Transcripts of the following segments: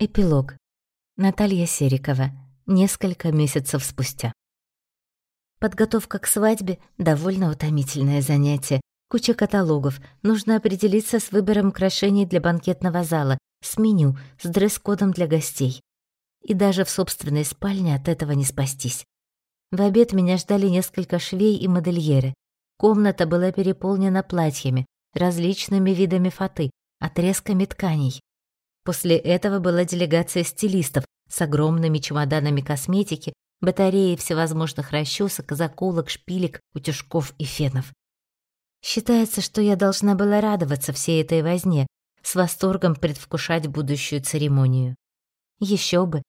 Эпилог. Наталья Серикова. Несколько месяцев спустя. Подготовка к свадьбе — довольно утомительное занятие. Куча каталогов. Нужно определиться с выбором украшений для банкетного зала, с меню, с дресс-кодом для гостей. И даже в собственной спальне от этого не спастись. В обед меня ждали несколько швей и модельеры. Комната была переполнена платьями, различными видами фаты, отрезками тканей. После этого была делегация стилистов с огромными чемоданами косметики, батареей всевозможных расчесок, заколок, шпилек, утюжков и фенов. Считается, что я должна была радоваться всей этой возне, с восторгом предвкушать будущую церемонию. Еще бы,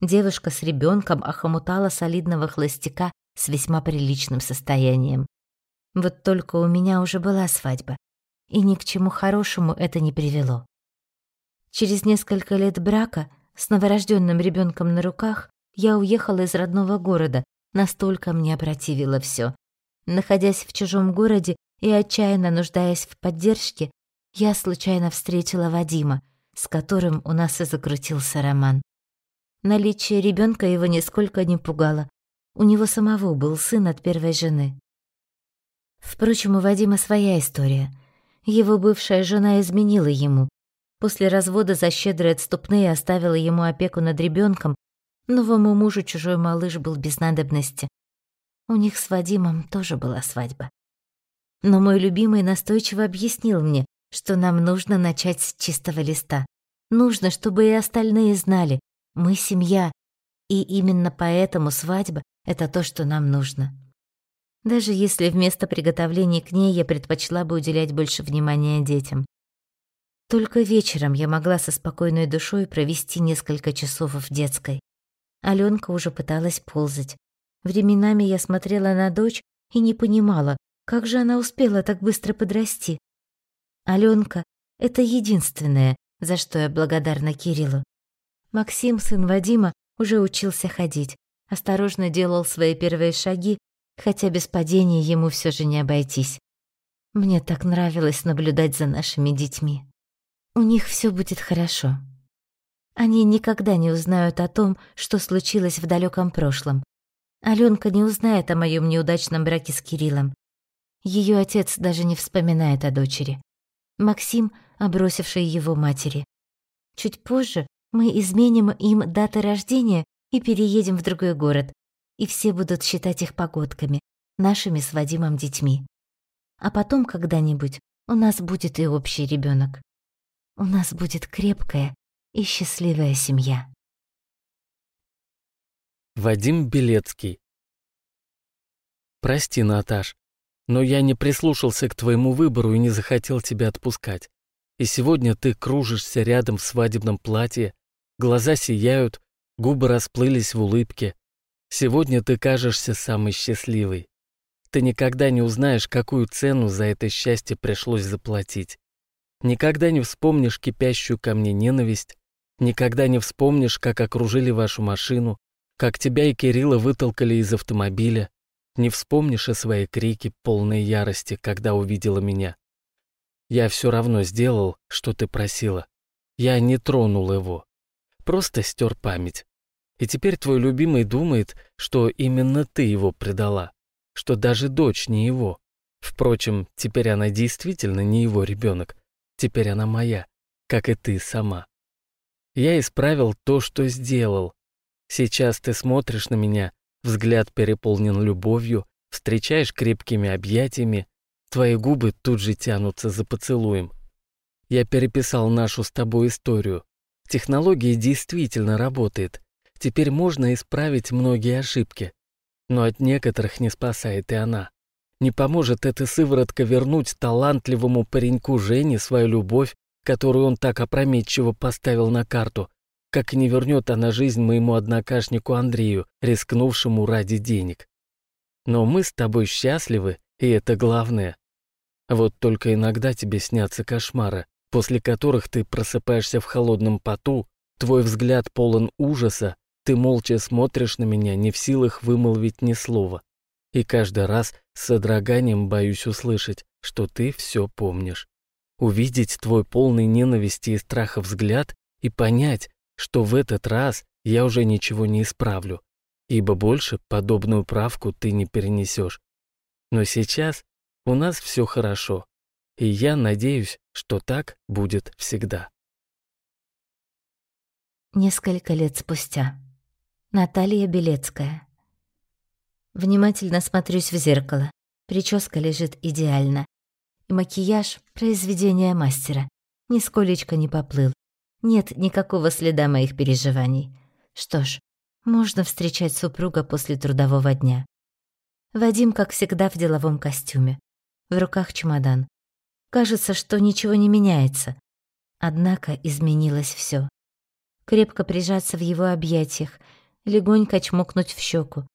девушка с ребенком охомутала солидного холостяка с весьма приличным состоянием. Вот только у меня уже была свадьба, и ни к чему хорошему это не привело. Через несколько лет брака с новорожденным ребенком на руках я уехала из родного города, настолько мне опротивило все. Находясь в чужом городе и отчаянно нуждаясь в поддержке, я случайно встретила Вадима, с которым у нас и закрутился роман. Наличие ребенка его нисколько не пугало. У него самого был сын от первой жены. Впрочем, у Вадима своя история. Его бывшая жена изменила ему, После развода за щедрые отступные оставила ему опеку над ребенком. Новому мужу чужой малыш был без надобности. У них с Вадимом тоже была свадьба. Но мой любимый настойчиво объяснил мне, что нам нужно начать с чистого листа. Нужно, чтобы и остальные знали, мы семья, и именно поэтому свадьба — это то, что нам нужно. Даже если вместо приготовления к ней я предпочла бы уделять больше внимания детям. Только вечером я могла со спокойной душой провести несколько часов в детской. Алёнка уже пыталась ползать. Временами я смотрела на дочь и не понимала, как же она успела так быстро подрасти. Алёнка — это единственное, за что я благодарна Кириллу. Максим, сын Вадима, уже учился ходить, осторожно делал свои первые шаги, хотя без падения ему все же не обойтись. Мне так нравилось наблюдать за нашими детьми. У них все будет хорошо. Они никогда не узнают о том, что случилось в далеком прошлом. Алёнка не узнает о моем неудачном браке с Кириллом. Ее отец даже не вспоминает о дочери. Максим, обросивший его матери. Чуть позже мы изменим им даты рождения и переедем в другой город, и все будут считать их погодками, нашими с Вадимом детьми. А потом когда-нибудь у нас будет и общий ребенок. У нас будет крепкая и счастливая семья. Вадим Белецкий Прости, Наташ, но я не прислушался к твоему выбору и не захотел тебя отпускать. И сегодня ты кружишься рядом в свадебном платье, глаза сияют, губы расплылись в улыбке. Сегодня ты кажешься самой счастливой. Ты никогда не узнаешь, какую цену за это счастье пришлось заплатить. Никогда не вспомнишь кипящую ко мне ненависть, никогда не вспомнишь, как окружили вашу машину, как тебя и Кирилла вытолкали из автомобиля, не вспомнишь о своей крики полной ярости, когда увидела меня. Я все равно сделал, что ты просила. Я не тронул его. Просто стер память. И теперь твой любимый думает, что именно ты его предала, что даже дочь не его. Впрочем, теперь она действительно не его ребенок, Теперь она моя, как и ты сама. Я исправил то, что сделал. Сейчас ты смотришь на меня, взгляд переполнен любовью, встречаешь крепкими объятиями, твои губы тут же тянутся за поцелуем. Я переписал нашу с тобой историю. Технология действительно работает. Теперь можно исправить многие ошибки. Но от некоторых не спасает и она. Не поможет эта сыворотка вернуть талантливому пареньку Жене свою любовь, которую он так опрометчиво поставил на карту, как не вернет она жизнь моему однокашнику Андрею, рискнувшему ради денег. Но мы с тобой счастливы, и это главное. Вот только иногда тебе снятся кошмары, после которых ты просыпаешься в холодном поту, твой взгляд полон ужаса, ты молча смотришь на меня, не в силах вымолвить ни слова и каждый раз с содроганием боюсь услышать, что ты все помнишь. Увидеть твой полный ненависти и страха взгляд и понять, что в этот раз я уже ничего не исправлю, ибо больше подобную правку ты не перенесешь. Но сейчас у нас все хорошо, и я надеюсь, что так будет всегда. Несколько лет спустя. Наталья Белецкая. Внимательно смотрюсь в зеркало. Прическа лежит идеально. И макияж — произведение мастера. Нисколечко не поплыл. Нет никакого следа моих переживаний. Что ж, можно встречать супруга после трудового дня. Вадим, как всегда, в деловом костюме. В руках чемодан. Кажется, что ничего не меняется. Однако изменилось все. Крепко прижаться в его объятиях, легонько чмокнуть в щеку,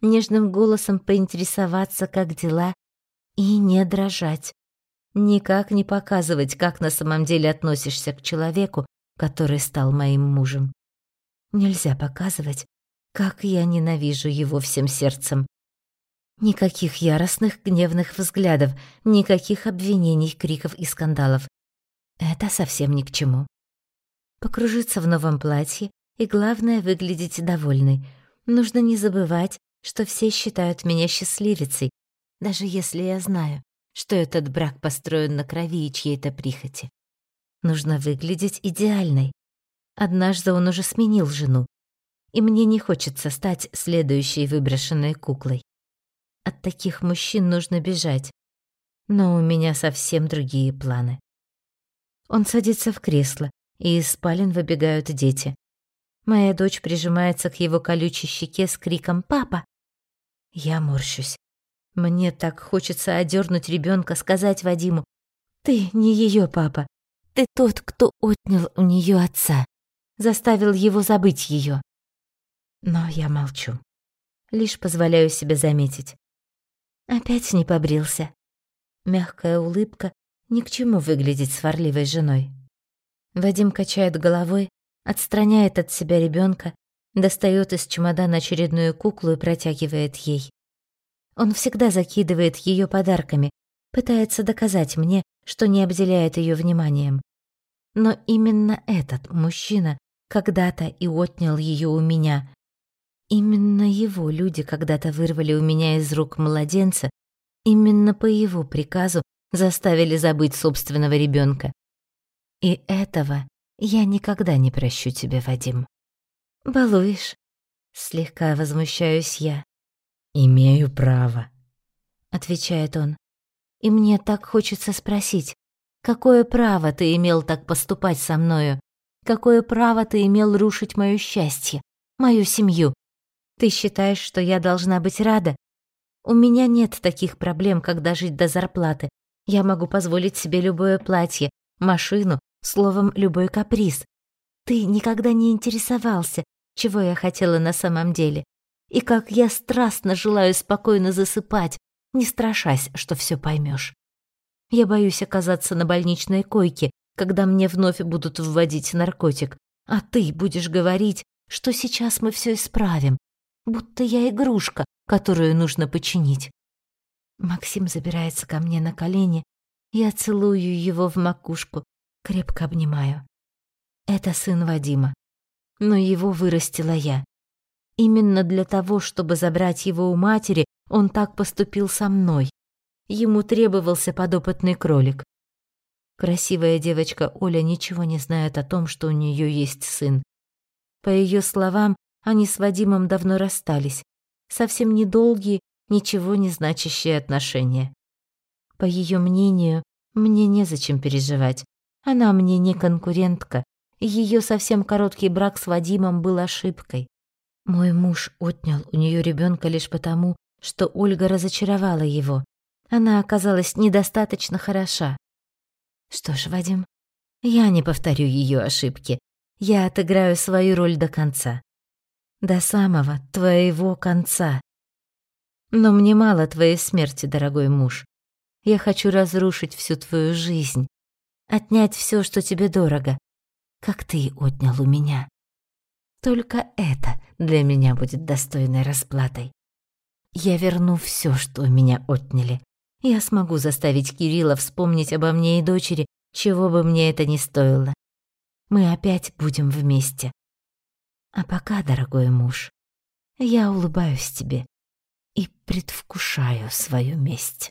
нежным голосом поинтересоваться, как дела, и не дрожать. Никак не показывать, как на самом деле относишься к человеку, который стал моим мужем. Нельзя показывать, как я ненавижу его всем сердцем. Никаких яростных, гневных взглядов, никаких обвинений, криков и скандалов. Это совсем ни к чему. Покружиться в новом платье и, главное, выглядеть довольной. Нужно не забывать, что все считают меня счастливицей, даже если я знаю, что этот брак построен на крови и чьей-то прихоти. Нужно выглядеть идеальной. Однажды он уже сменил жену, и мне не хочется стать следующей выброшенной куклой. От таких мужчин нужно бежать. Но у меня совсем другие планы. Он садится в кресло, и из спален выбегают дети. Моя дочь прижимается к его колючей щеке с криком «Папа!». Я морщусь. Мне так хочется одернуть ребенка, сказать Вадиму «Ты не ее папа, ты тот, кто отнял у нее отца, заставил его забыть ее». Но я молчу. Лишь позволяю себе заметить. Опять не побрился. Мягкая улыбка ни к чему выглядеть сварливой женой. Вадим качает головой, отстраняет от себя ребенка, достает из чемодана очередную куклу и протягивает ей. Он всегда закидывает ее подарками, пытается доказать мне, что не обделяет ее вниманием. Но именно этот мужчина когда-то и отнял ее у меня, Именно его люди когда-то вырвали у меня из рук младенца, именно по его приказу заставили забыть собственного ребенка. И этого я никогда не прощу тебе, Вадим. Балуешь? Слегка возмущаюсь я. Имею право, отвечает он. И мне так хочется спросить, какое право ты имел так поступать со мною? Какое право ты имел рушить моё счастье, мою семью, ты считаешь, что я должна быть рада? У меня нет таких проблем, когда жить до зарплаты. Я могу позволить себе любое платье, машину, словом, любой каприз. Ты никогда не интересовался, чего я хотела на самом деле. И как я страстно желаю спокойно засыпать, не страшась, что все поймешь. Я боюсь оказаться на больничной койке, когда мне вновь будут вводить наркотик, а ты будешь говорить, что сейчас мы все исправим, будто я игрушка, которую нужно починить. Максим забирается ко мне на колени, я целую его в макушку, крепко обнимаю. Это сын Вадима, но его вырастила я. Именно для того, чтобы забрать его у матери, он так поступил со мной. Ему требовался подопытный кролик. Красивая девочка Оля ничего не знает о том, что у нее есть сын. По ее словам, они с Вадимом давно расстались. Совсем недолгие, ничего не значащие отношения. По ее мнению, мне незачем переживать. Она мне не конкурентка, ее совсем короткий брак с Вадимом был ошибкой. Мой муж отнял у нее ребенка лишь потому, что Ольга разочаровала его. Она оказалась недостаточно хороша. Что ж, Вадим, я не повторю ее ошибки. Я отыграю свою роль до конца до самого твоего конца. Но мне мало твоей смерти, дорогой муж. Я хочу разрушить всю твою жизнь, отнять все, что тебе дорого, как ты отнял у меня. Только это для меня будет достойной расплатой. Я верну все, что у меня отняли. Я смогу заставить Кирилла вспомнить обо мне и дочери, чего бы мне это ни стоило. Мы опять будем вместе, А пока, дорогой муж, я улыбаюсь тебе и предвкушаю свою месть.